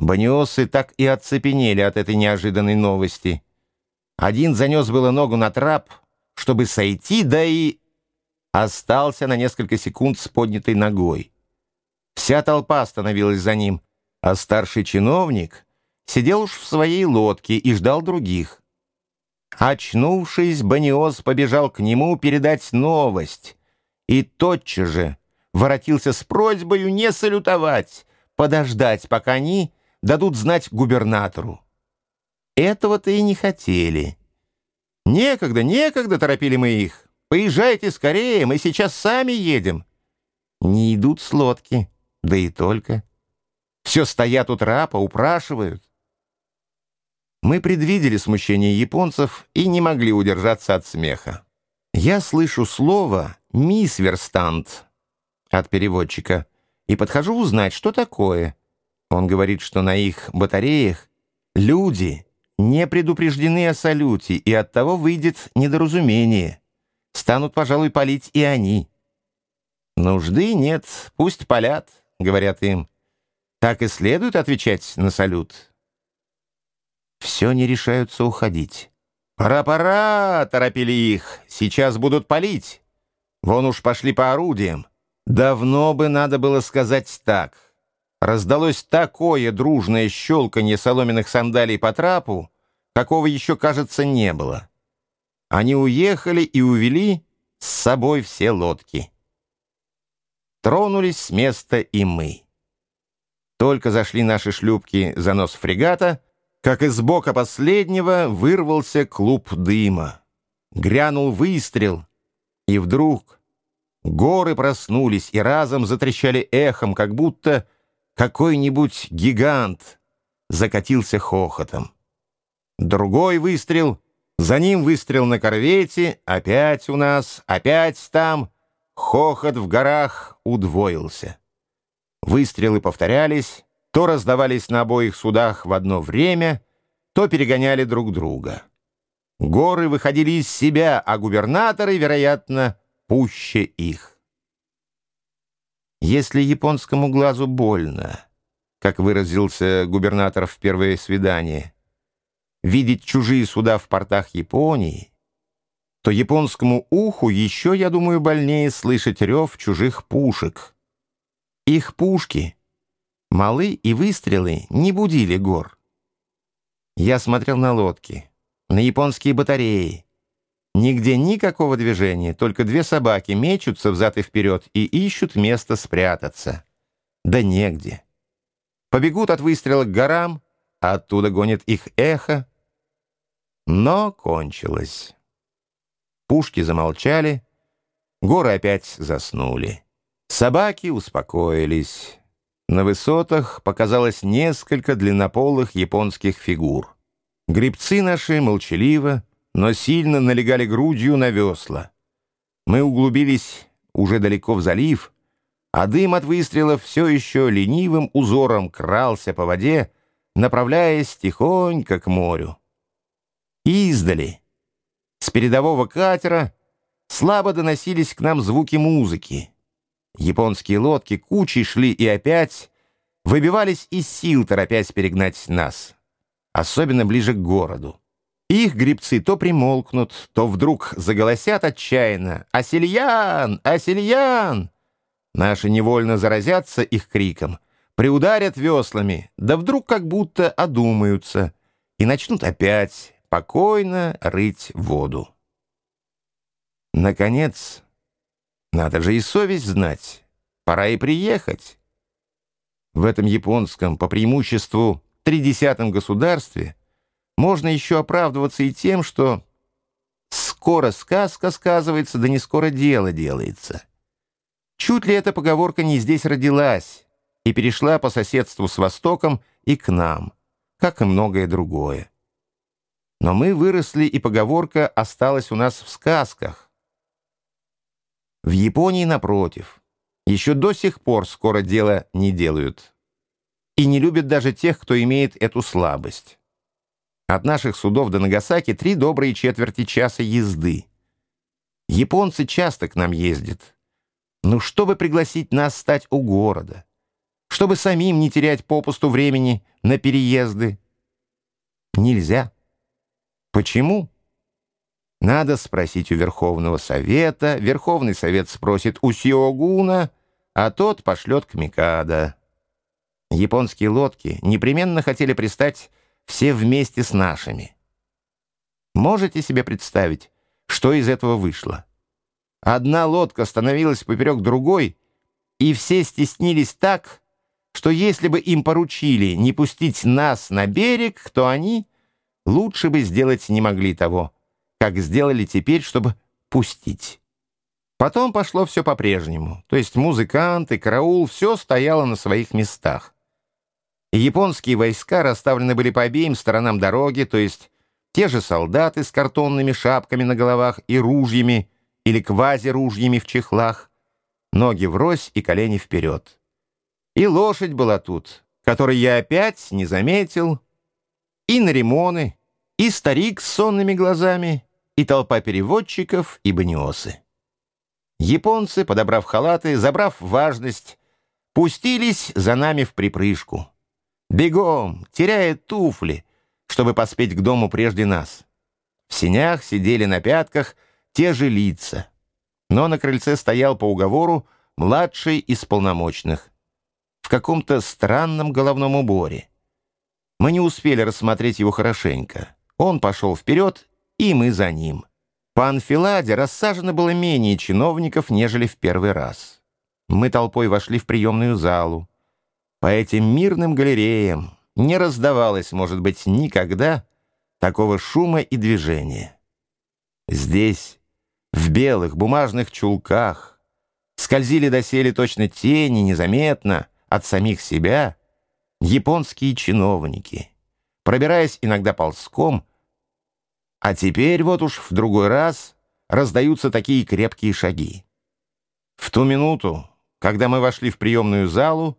Баниосы так и оцепенели от этой неожиданной новости. Один занес было ногу на трап, чтобы сойти, да и остался на несколько секунд с поднятой ногой. Вся толпа остановилась за ним, а старший чиновник сидел уж в своей лодке и ждал других. Очнувшись, Баниос побежал к нему передать новость и тотчас же воротился с просьбой не салютовать, подождать, пока они дадут знать губернатору. Этого-то и не хотели. «Некогда, некогда!» — торопили мы их. «Поезжайте скорее, мы сейчас сами едем». Не идут с лодки, да и только. Все стоят у трапа, упрашивают. Мы предвидели смущение японцев и не могли удержаться от смеха. Я слышу слово «мисс Верстант» от переводчика и подхожу узнать, что такое. Он говорит, что на их батареях люди не предупреждены о салюте, и оттого выйдет недоразумение. Станут, пожалуй, палить и они. «Нужды нет, пусть палят», — говорят им. Так и следует отвечать на салют все не решаются уходить. «Пора-пора!» — торопили их. «Сейчас будут палить. Вон уж пошли по орудиям. Давно бы надо было сказать так. Раздалось такое дружное щелканье соломенных сандалий по трапу, какого еще, кажется, не было. Они уехали и увели с собой все лодки. Тронулись с места и мы. Только зашли наши шлюпки за нос фрегата — как из бока последнего вырвался клуб дыма. Грянул выстрел, и вдруг горы проснулись и разом затрещали эхом, как будто какой-нибудь гигант закатился хохотом. Другой выстрел, за ним выстрел на корвете, опять у нас, опять там, хохот в горах удвоился. Выстрелы повторялись, то раздавались на обоих судах в одно время, то перегоняли друг друга. Горы выходили из себя, а губернаторы, вероятно, пуще их. Если японскому глазу больно, как выразился губернатор в первое свидание, видеть чужие суда в портах Японии, то японскому уху еще, я думаю, больнее слышать рев чужих пушек. Их пушки — Малы и выстрелы не будили гор. Я смотрел на лодки, на японские батареи. Нигде никакого движения, только две собаки мечутся взад и вперед и ищут место спрятаться. Да негде. Побегут от выстрела к горам, а оттуда гонит их эхо. Но кончилось. Пушки замолчали, горы опять заснули. Собаки успокоились. На высотах показалось несколько длиннополых японских фигур. Грибцы наши молчаливо, но сильно налегали грудью на весла. Мы углубились уже далеко в залив, а дым от выстрелов все еще ленивым узором крался по воде, направляясь тихонько к морю. Издали, с передового катера, слабо доносились к нам звуки музыки. Японские лодки кучей шли и опять выбивались из сил, торопясь перегнать нас, особенно ближе к городу. Их грибцы то примолкнут, то вдруг заголосят отчаянно «Асильян! Асильян!» Наши невольно заразятся их криком, приударят веслами, да вдруг как будто одумаются и начнут опять покойно рыть воду. Наконец, надо же и совесть знать. Пора и приехать. В этом японском, по преимуществу, тридесятом государстве можно еще оправдываться и тем, что скоро сказка сказывается, да не скоро дело делается. Чуть ли эта поговорка не здесь родилась и перешла по соседству с Востоком и к нам, как и многое другое. Но мы выросли, и поговорка осталась у нас в сказках, в Японии, напротив, еще до сих пор скоро дело не делают. И не любят даже тех, кто имеет эту слабость. От наших судов до Нагасаки три добрые четверти часа езды. Японцы часто к нам ездят. Ну, чтобы пригласить нас стать у города. чтобы самим не терять попусту времени на переезды? Нельзя. Почему? Надо спросить у Верховного Совета, Верховный Совет спросит у Сиогуна, а тот пошлет к Микадо. Японские лодки непременно хотели пристать все вместе с нашими. Можете себе представить, что из этого вышло? Одна лодка становилась поперек другой, и все стеснились так, что если бы им поручили не пустить нас на берег, то они лучше бы сделать не могли того, как сделали теперь, чтобы пустить. Потом пошло все по-прежнему, то есть музыканты, караул, все стояло на своих местах. Японские войска расставлены были по обеим сторонам дороги, то есть те же солдаты с картонными шапками на головах и ружьями или квази-ружьями в чехлах, ноги врозь и колени вперед. И лошадь была тут, которой я опять не заметил, и наримоны, и старик с сонными глазами, и толпа переводчиков, и баниосы. Японцы, подобрав халаты, забрав важность, пустились за нами в припрыжку. Бегом, теряя туфли, чтобы поспеть к дому прежде нас. В сенях сидели на пятках те же лица. Но на крыльце стоял по уговору младший из полномочных в каком-то странном головном уборе. Мы не успели рассмотреть его хорошенько. Он пошел вперед, и мы за ним. По анфиладе рассажено было менее чиновников, нежели в первый раз. Мы толпой вошли в приемную залу. По этим мирным галереям не раздавалось, может быть, никогда такого шума и движения. Здесь, в белых бумажных чулках, скользили доселе точно тени незаметно от самих себя японские чиновники, пробираясь иногда ползком, а теперь вот уж в другой раз раздаются такие крепкие шаги. В ту минуту, когда мы вошли в приемную залу,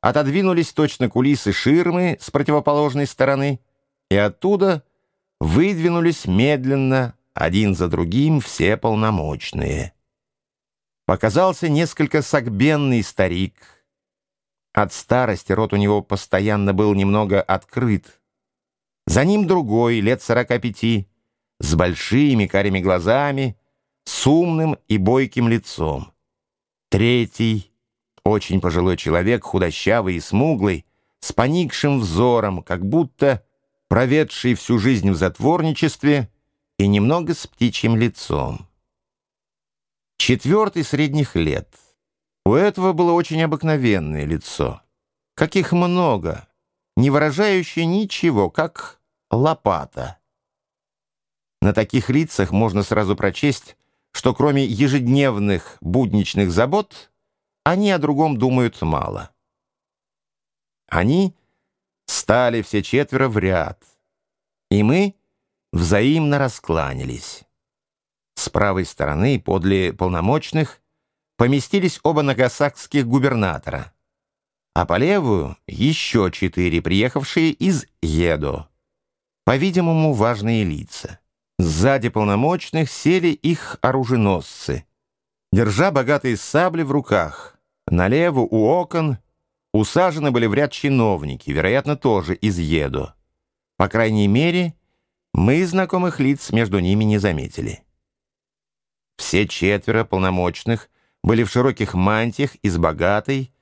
отодвинулись точно кулисы ширмы с противоположной стороны, и оттуда выдвинулись медленно, один за другим, все полномочные. Показался несколько согбенный старик. От старости рот у него постоянно был немного открыт. За ним другой, лет сорока пяти, с большими карими глазами, с умным и бойким лицом. Третий — очень пожилой человек, худощавый и смуглый, с поникшим взором, как будто проведший всю жизнь в затворничестве и немного с птичьим лицом. Четвертый средних лет. У этого было очень обыкновенное лицо. Каких много, не выражающее ничего, как лопата. На таких лицах можно сразу прочесть, что кроме ежедневных будничных забот они о другом думают мало. Они стали все четверо в ряд, и мы взаимно раскланялись. С правой стороны, подле полномочных, поместились оба нагасакских губернатора, а по левую — еще четыре, приехавшие из Едо. По-видимому, важные лица. Сзади полномочных сели их оруженосцы — держа богатые сабли в руках. Налево у окон усажены были в ряд чиновники, вероятно, тоже из Еду. По крайней мере, мы знакомых лиц между ними не заметили. Все четверо полномочных были в широких мантиях из богатой,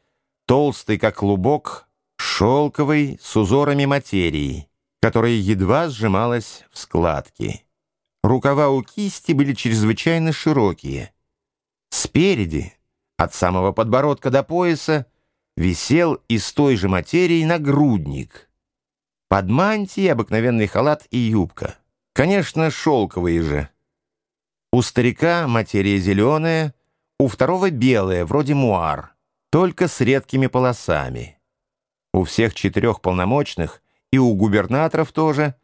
толстой, как клубок, шелковой с узорами материи, которая едва сжималась в складки. Рукава у кисти были чрезвычайно широкие — Спереди, от самого подбородка до пояса, висел из той же материи нагрудник. Под мантией обыкновенный халат и юбка. Конечно, шелковые же. У старика материя зеленая, у второго белая, вроде муар, только с редкими полосами. У всех четырех полномочных и у губернаторов тоже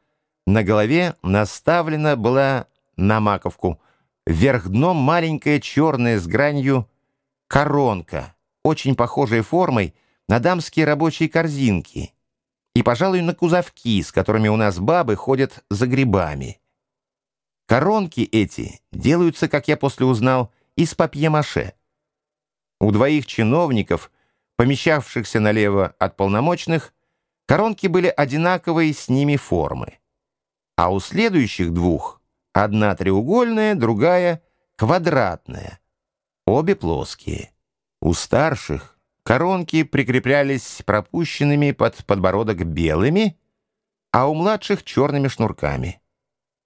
на голове наставлена была на маковку Вверх дном маленькая черная с гранью коронка, очень похожая формой на дамские рабочие корзинки и, пожалуй, на кузовки, с которыми у нас бабы ходят за грибами. Коронки эти делаются, как я после узнал, из папье-маше. У двоих чиновников помещавшихся налево от полномочных, коронки были одинаковой с ними формы, а у следующих двух одна треугольная, другая квадратная, обе плоские. У старших коронки прикреплялись пропущенными под подбородок белыми, а у младших черными шнурками.